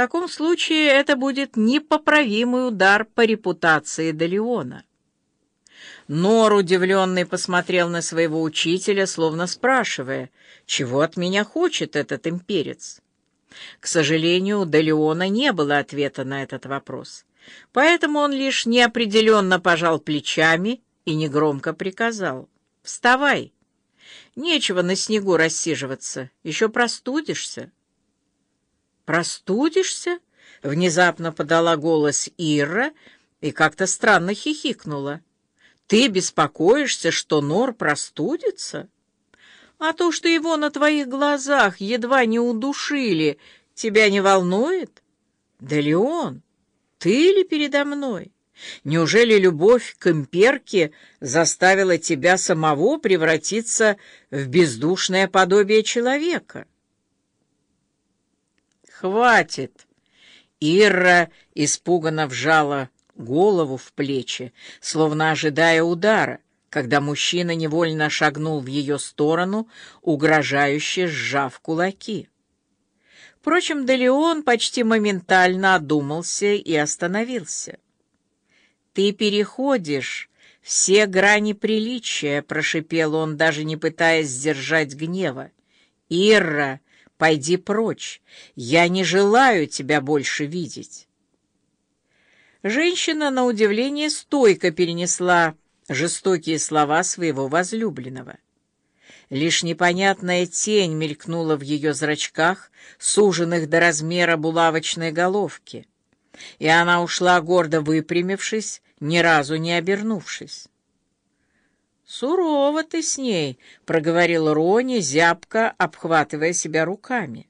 таком случае это будет непоправимый удар по репутации Делеона. Нор, удивленный, посмотрел на своего учителя, словно спрашивая, чего от меня хочет этот имперец. К сожалению, у Делеона не было ответа на этот вопрос, поэтому он лишь неопределенно пожал плечами и негромко приказал «Вставай! Нечего на снегу рассиживаться, еще простудишься». «Простудишься?» — внезапно подала голос Ира и как-то странно хихикнула. «Ты беспокоишься, что Нор простудится?» А то, что его на твоих глазах едва не удушили, тебя не волнует? Да ли он? Ты ли передо мной? Неужели любовь к имперке заставила тебя самого превратиться в бездушное подобие человека? Хватит! Ирра испуганно вжала голову в плечи, словно ожидая удара когда мужчина невольно шагнул в ее сторону, угрожающе сжав кулаки. Впрочем, Делеон почти моментально одумался и остановился. «Ты переходишь все грани приличия», — прошипел он, даже не пытаясь сдержать гнева. «Ирра, пойди прочь, я не желаю тебя больше видеть». Женщина, на удивление, стойко перенесла жестокие слова своего возлюбленного. Лишь непонятная тень мелькнула в ее зрачках, суженных до размера булавочной головки, и она ушла, гордо выпрямившись, ни разу не обернувшись. «Сурово ты с ней», — проговорил Рони, зябко обхватывая себя руками.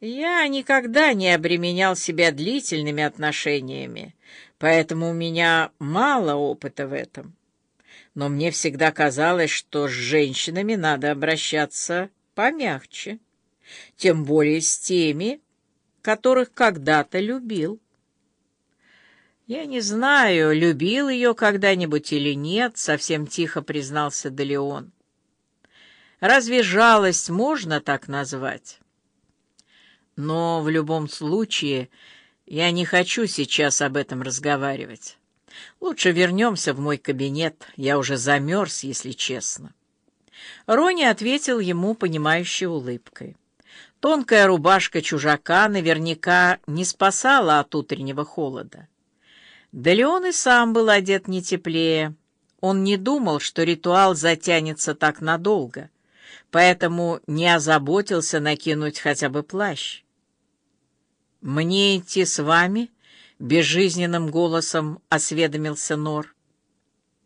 «Я никогда не обременял себя длительными отношениями, поэтому у меня мало опыта в этом. Но мне всегда казалось, что с женщинами надо обращаться помягче, тем более с теми, которых когда-то любил. Я не знаю, любил ее когда-нибудь или нет, совсем тихо признался Делеон. Разве жалость можно так назвать? Но в любом случае я не хочу сейчас об этом разговаривать. Лучше вернемся в мой кабинет. Я уже замерз, если честно. Рони ответил ему понимающей улыбкой. Тонкая рубашка чужака наверняка не спасала от утреннего холода. Да Леон и сам был одет не теплее. Он не думал, что ритуал затянется так надолго, поэтому не озаботился накинуть хотя бы плащ. «Мне идти с вами?» — безжизненным голосом осведомился Нор.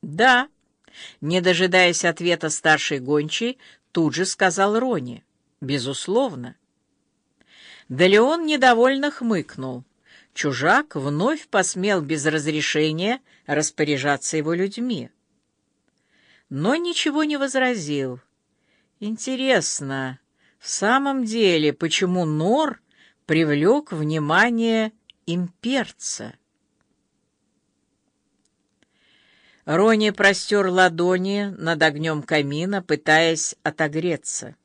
«Да», — не дожидаясь ответа старшей гончей, тут же сказал Рони. «Безусловно». Да Леон недовольно хмыкнул. Чужак вновь посмел без разрешения распоряжаться его людьми. Но ничего не возразил. Интересно, в самом деле, почему Нор привлек внимание имперца. Рони простер ладони над огнем камина, пытаясь отогреться.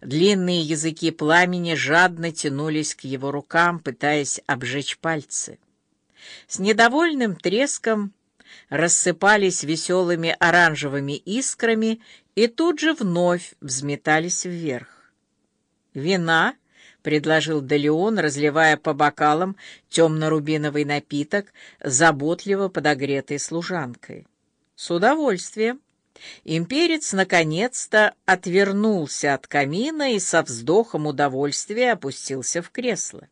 Длинные языки пламени жадно тянулись к его рукам, пытаясь обжечь пальцы. С недовольным треском рассыпались веселыми оранжевыми искрами и тут же вновь взметались вверх. Вина — предложил Делеон, разливая по бокалам темно-рубиновый напиток, заботливо подогретый служанкой. «С удовольствием». Имперец наконец-то отвернулся от камина и со вздохом удовольствия опустился в кресло.